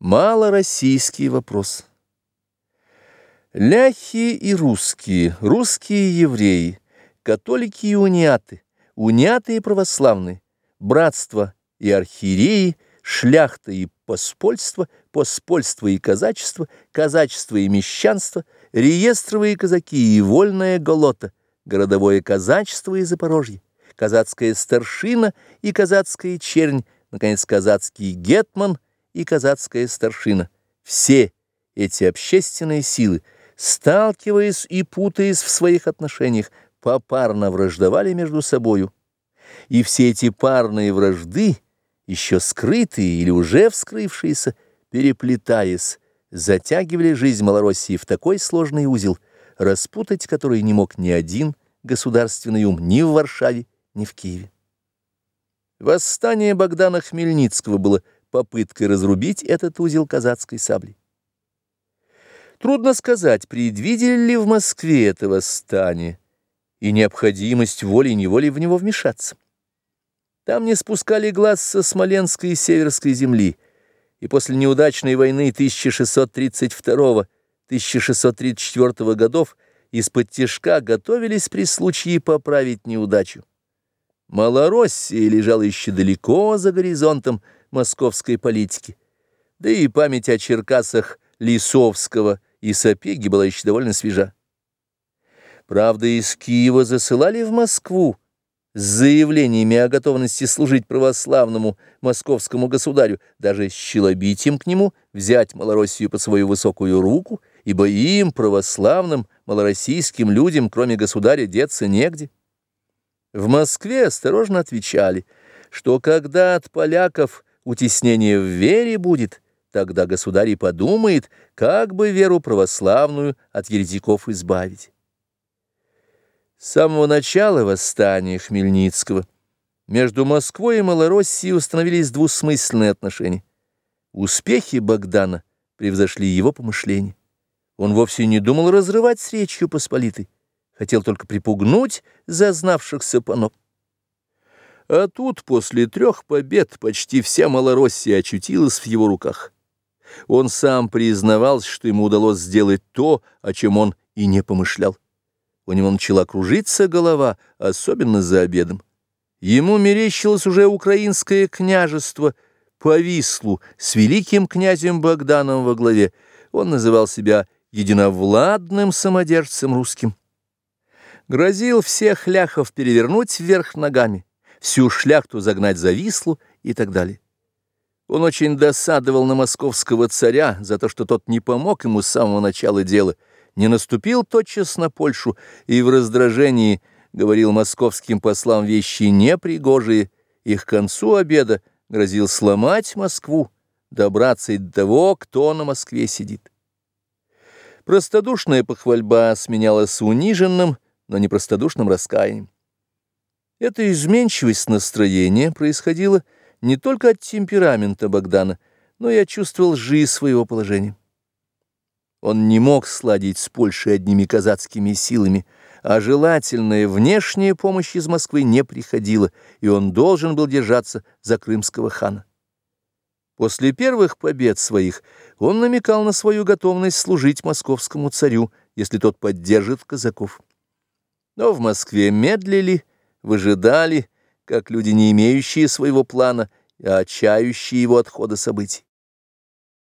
Малороссийский вопрос. Ляхи и русские, русские евреи, католики и униаты, униаты и православные, братство и архиереи, шляхта и поспольство, поспольство и казачество, казачество и мещанство, реестровые казаки и вольная голота, городовое казачество и Запорожье, казацкая старшина и казацкая чернь, наконец, казацкий гетман – и казацкая старшина. Все эти общественные силы, сталкиваясь и путаясь в своих отношениях, попарно враждовали между собою. И все эти парные вражды, еще скрытые или уже вскрывшиеся, переплетаясь, затягивали жизнь Малороссии в такой сложный узел, распутать который не мог ни один государственный ум ни в Варшаве, ни в Киеве. Восстание Богдана Хмельницкого было попыткой разрубить этот узел казацкой сабли. Трудно сказать, предвидели ли в Москве это восстание и необходимость волей-неволей в него вмешаться. Там не спускали глаз со Смоленской и Северской земли, и после неудачной войны 1632-1634 годов из-под тяжка готовились при случае поправить неудачу. Малороссия лежала еще далеко за горизонтом, московской политики. Да и память о Черкасах Лисовского и Сапеги была еще довольно свежа. Правда, из Киева засылали в Москву с заявлениями о готовности служить православному московскому государю, даже с челобитием к нему взять Малороссию под свою высокую руку, ибо им, православным, малороссийским людям, кроме государя, деться негде. В Москве осторожно отвечали, что когда от поляков – утеснение в вере будет, тогда государь и подумает, как бы веру православную от еретиков избавить. С самого начала восстания Хмельницкого между Москвой и Малороссией установились двусмысленные отношения. Успехи Богдана превзошли его помышления. Он вовсе не думал разрывать с Речью Посполитой, хотел только припугнуть зазнавшихся панов. А тут после трех побед почти вся Малороссия очутилась в его руках. Он сам признавался, что ему удалось сделать то, о чем он и не помышлял. У него начала кружиться голова, особенно за обедом. Ему мерещилось уже украинское княжество по Вислу с великим князем Богданом во главе. Он называл себя единовладным самодержцем русским. Грозил всех ляхов перевернуть вверх ногами всю шляхту загнать за Вислу и так далее. Он очень досадовал на московского царя за то, что тот не помог ему с самого начала дела, не наступил тотчас на Польшу и в раздражении говорил московским послам вещи непригожие, и к концу обеда грозил сломать Москву, добраться и до того, кто на Москве сидит. Простодушная похвальба сменялась униженным, но не простодушным раскаянием. Эта изменчивость настроения происходила не только от темперамента Богдана, но и от чувства лжи своего положения. Он не мог сладить с Польшей одними казацкими силами, а желательная внешняя помощь из Москвы не приходила, и он должен был держаться за крымского хана. После первых побед своих он намекал на свою готовность служить московскому царю, если тот поддержит казаков. Но в Москве медлили, выжидали, как люди, не имеющие своего плана, а отчающие его отхода событий.